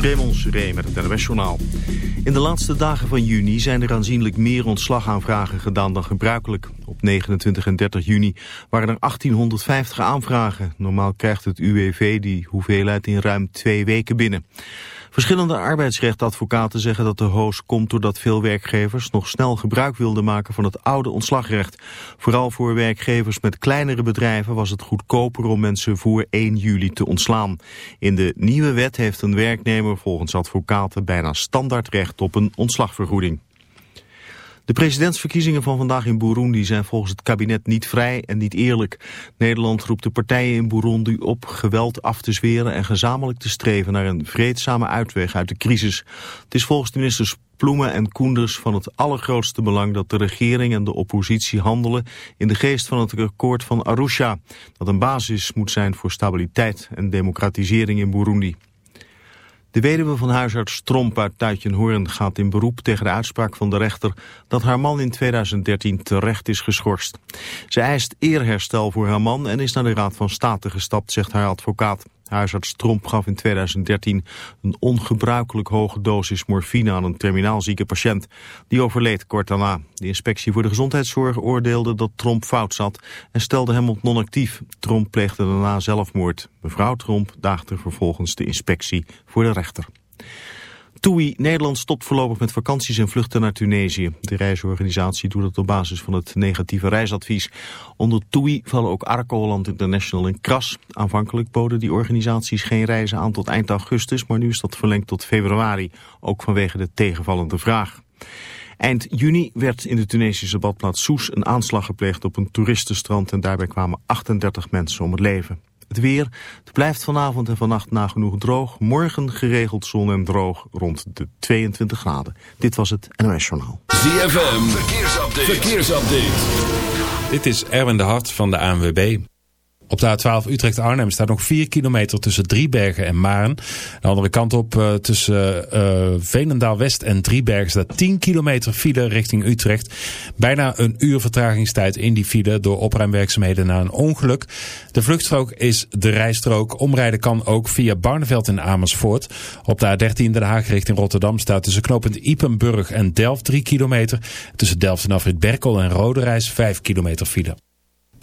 Raymond Seré met het NWS Journaal. In de laatste dagen van juni zijn er aanzienlijk meer ontslagaanvragen gedaan dan gebruikelijk. Op 29 en 30 juni waren er 1850 aanvragen. Normaal krijgt het UWV die hoeveelheid in ruim twee weken binnen. Verschillende arbeidsrechtadvocaten zeggen dat de hoos komt doordat veel werkgevers nog snel gebruik wilden maken van het oude ontslagrecht. Vooral voor werkgevers met kleinere bedrijven was het goedkoper om mensen voor 1 juli te ontslaan. In de nieuwe wet heeft een werknemer volgens advocaten bijna standaard recht op een ontslagvergoeding. De presidentsverkiezingen van vandaag in Burundi zijn volgens het kabinet niet vrij en niet eerlijk. Nederland roept de partijen in Burundi op geweld af te zweren en gezamenlijk te streven naar een vreedzame uitweg uit de crisis. Het is volgens de ministers Ploemen en Koenders van het allergrootste belang dat de regering en de oppositie handelen in de geest van het akkoord van Arusha, dat een basis moet zijn voor stabiliteit en democratisering in Burundi. De weduwe van huisarts Tromp uit Tuitjenhoorn gaat in beroep tegen de uitspraak van de rechter dat haar man in 2013 terecht is geschorst. Ze eist eerherstel voor haar man en is naar de Raad van State gestapt, zegt haar advocaat. Huisarts Tromp gaf in 2013 een ongebruikelijk hoge dosis morfine aan een terminaal zieke patiënt. Die overleed kort daarna. De inspectie voor de gezondheidszorg oordeelde dat Tromp fout zat en stelde hem op non-actief. Tromp pleegde daarna zelfmoord. Mevrouw Tromp daagde vervolgens de inspectie voor de rechter. TUI Nederland stopt voorlopig met vakanties en vluchten naar Tunesië. De reisorganisatie doet dat op basis van het negatieve reisadvies. Onder TUI vallen ook Arco Holland International en Kras. Aanvankelijk boden die organisaties geen reizen aan tot eind augustus... maar nu is dat verlengd tot februari, ook vanwege de tegenvallende vraag. Eind juni werd in de Tunesische badplaats Soes een aanslag gepleegd op een toeristenstrand... en daarbij kwamen 38 mensen om het leven. Het weer, het blijft vanavond en vannacht nagenoeg droog. Morgen geregeld zon en droog rond de 22 graden. Dit was het NOS Journaal. ZFM, verkeersupdate. verkeersupdate. Dit is Erwin de Hart van de ANWB. Op de A12 Utrecht-Arnhem staat nog 4 kilometer tussen Driebergen en Maren. De andere kant op uh, tussen uh, Veenendaal-West en Driebergen staat 10 kilometer file richting Utrecht. Bijna een uur vertragingstijd in die file door opruimwerkzaamheden na een ongeluk. De vluchtstrook is de rijstrook. Omrijden kan ook via Barneveld en Amersfoort. Op de A13 Den Haag richting Rotterdam staat tussen knooppunt Ipenburg en Delft 3 kilometer. Tussen Delft en Afrit Berkel en Roderijs 5 kilometer file.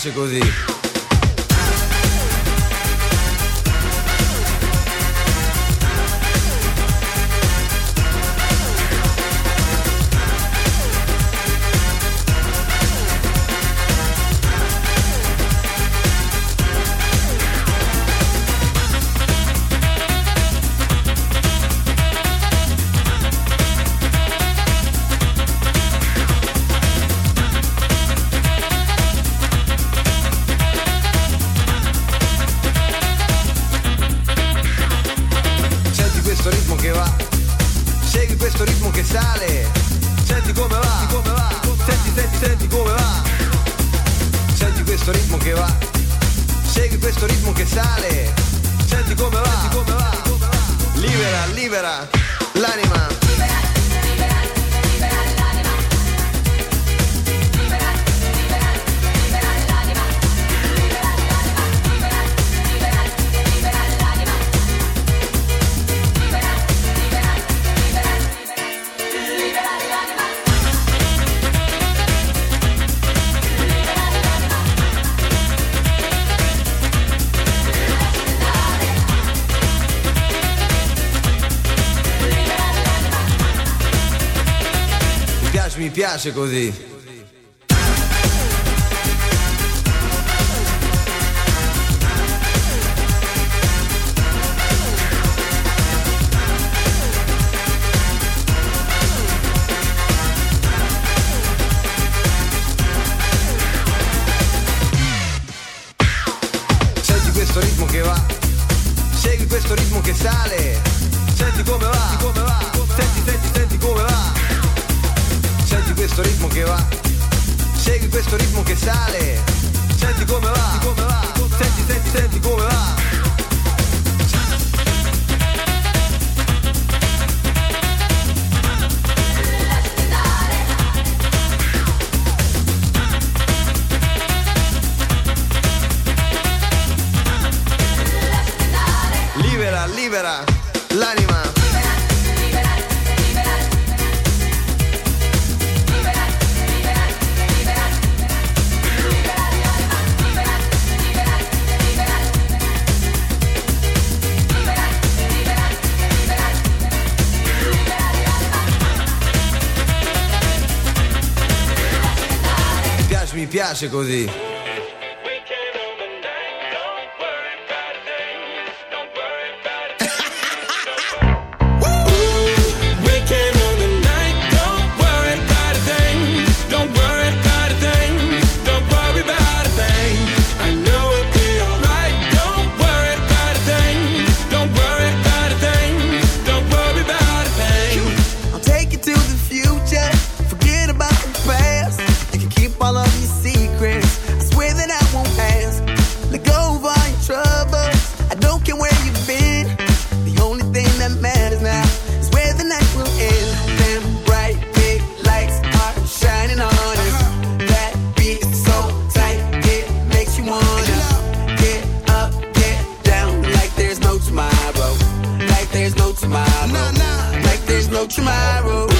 clásico de... piace così. Segui questo ritmo che va, segui questo ritmo che sale questo ritmo che sale. piace così. nah, nah. Like there's no tomorrow.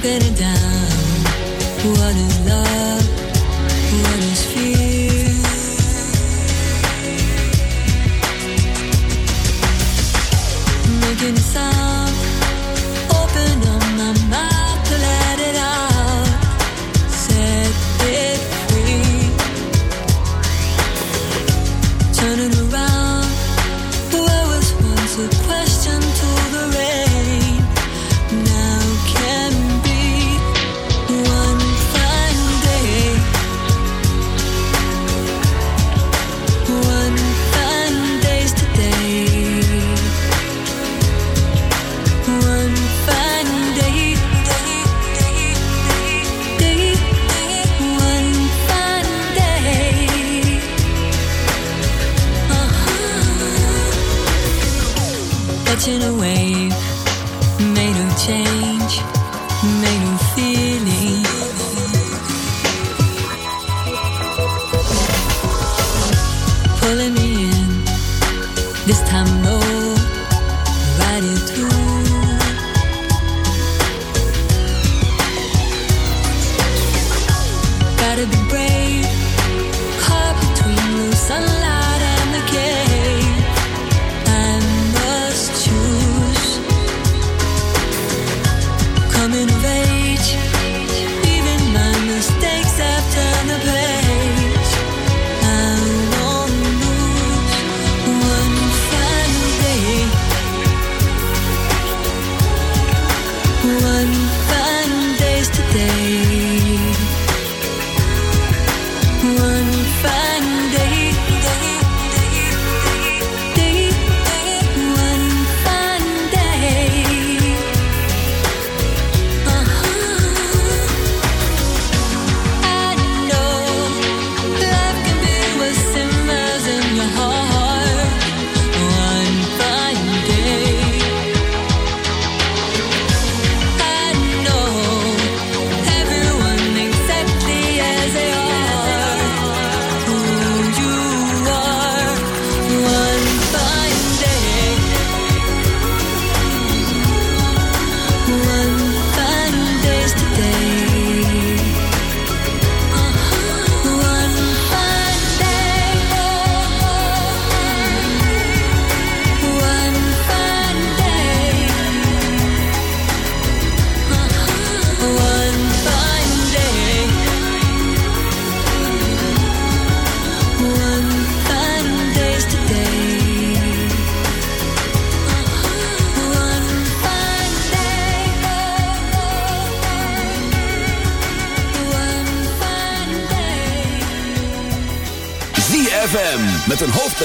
broken it down. What is love? What is fear? Making a sound.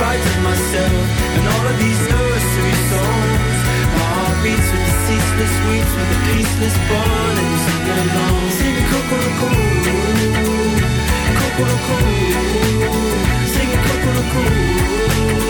frighten myself And all of these nursery songs. My heart beats with the ceaseless weeds With the peaceless bond And you sing along Singing Kokoroko Kokoroko Singing Kokoroko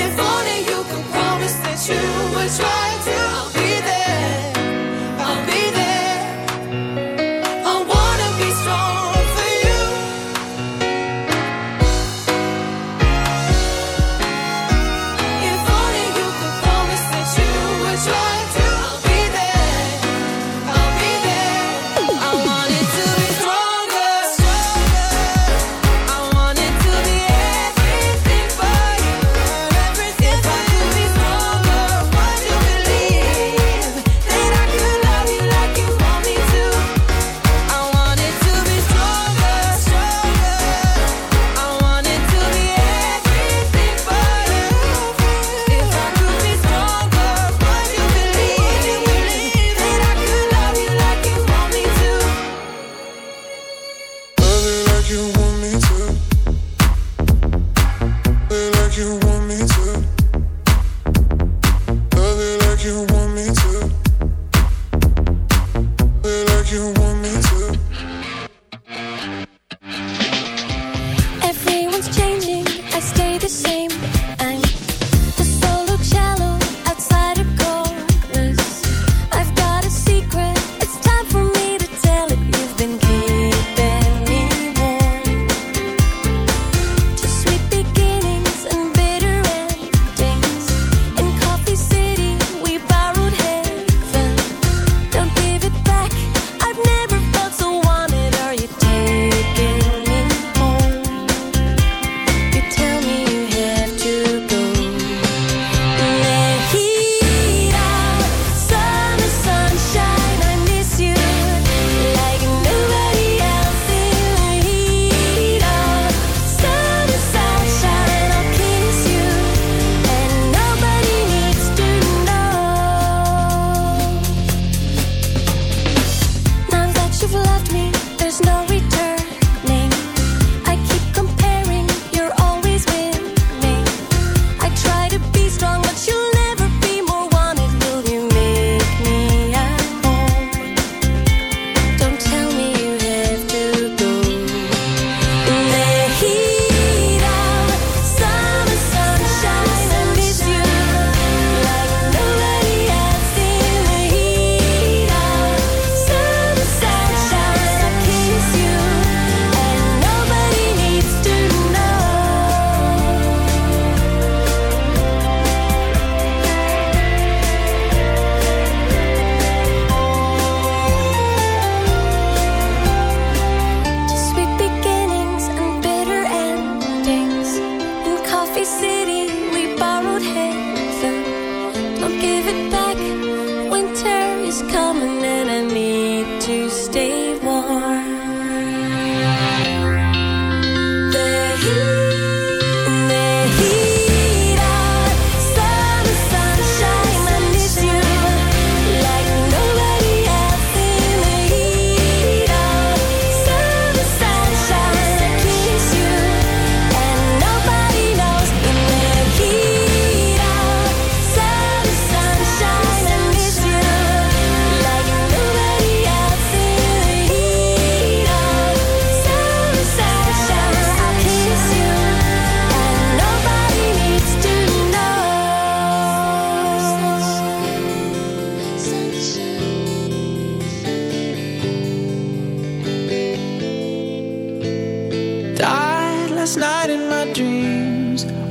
If only you could promise that you would try to.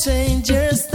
changes.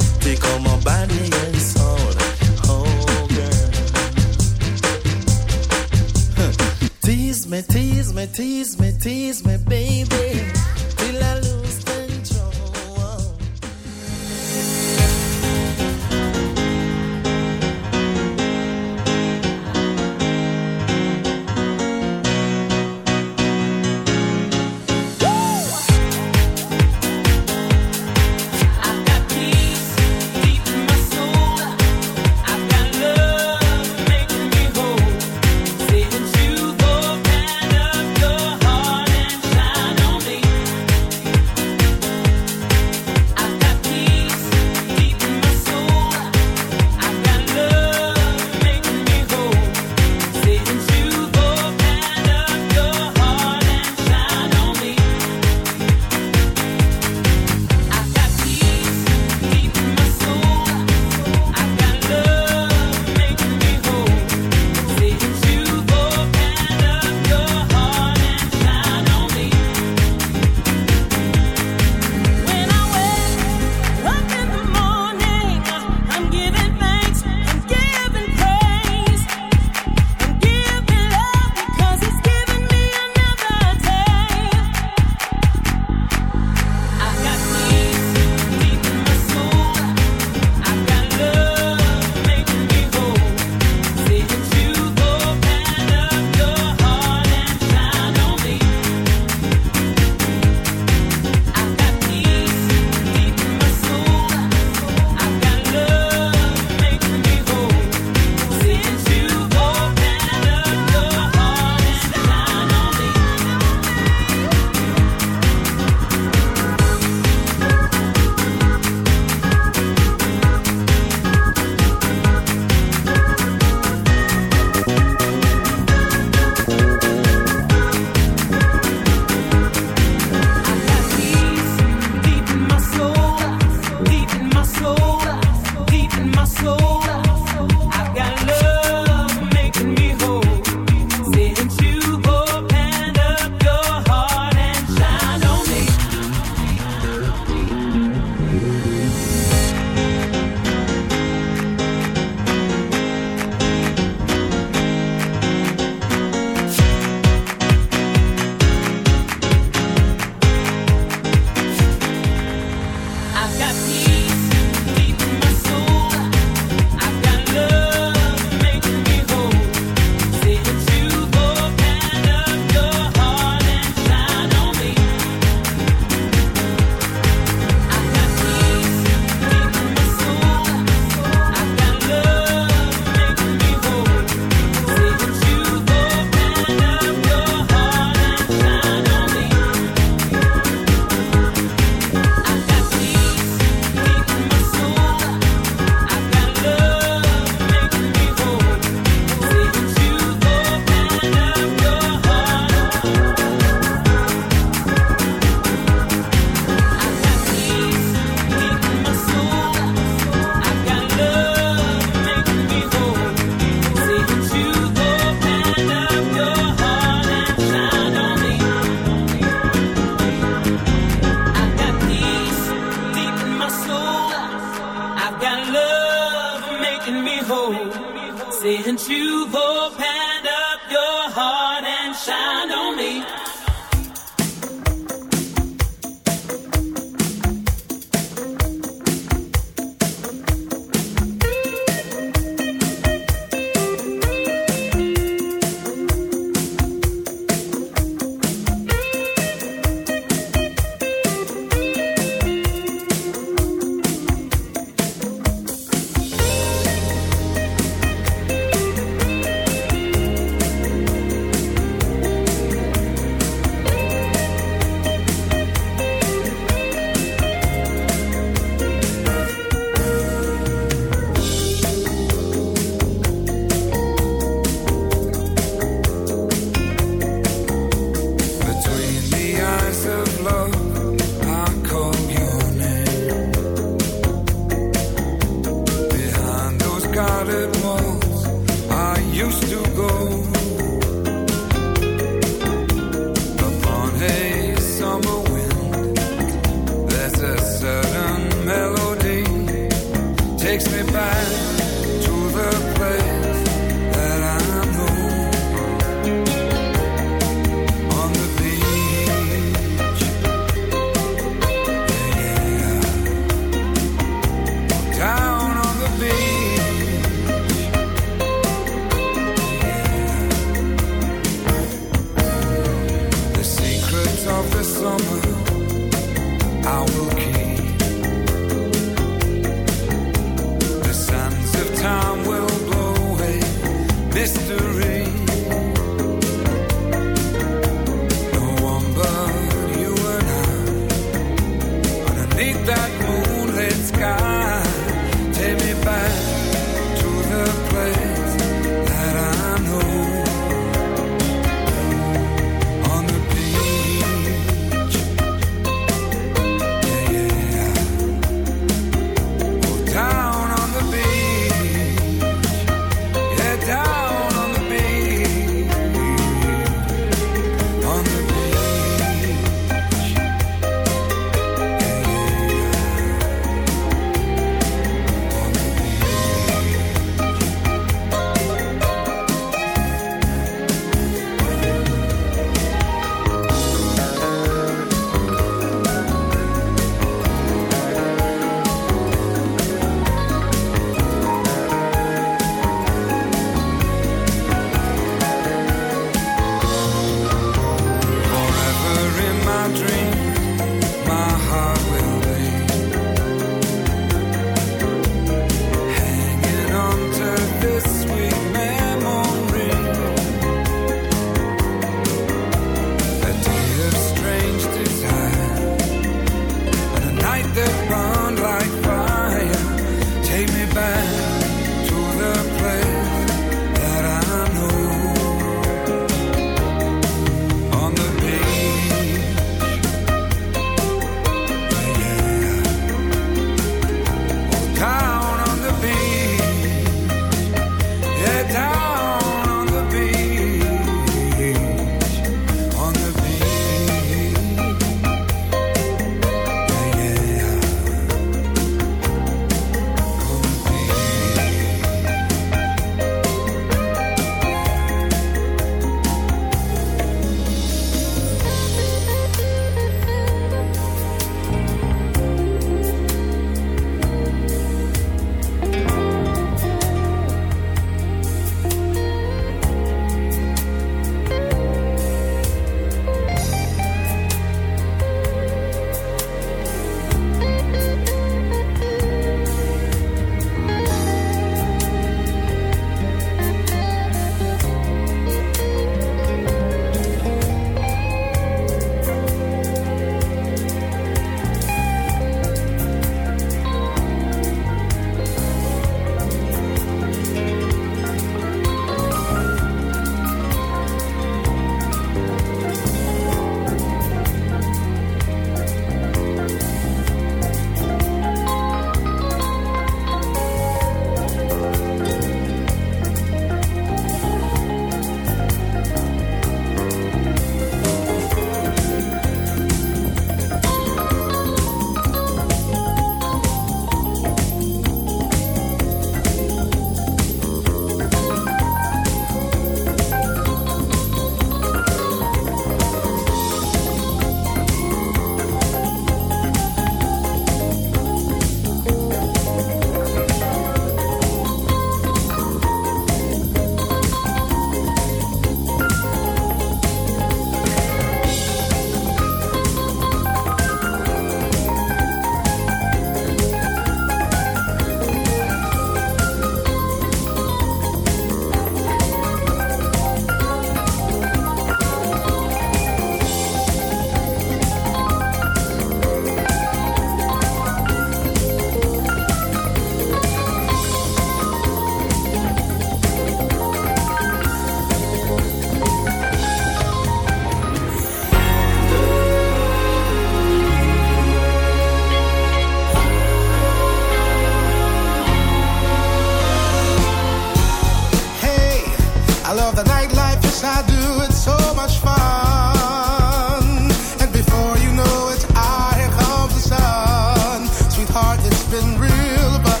like it's been real, but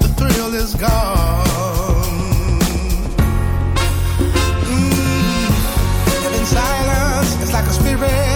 the thrill is gone. Mm. And in silence, it's like a spirit.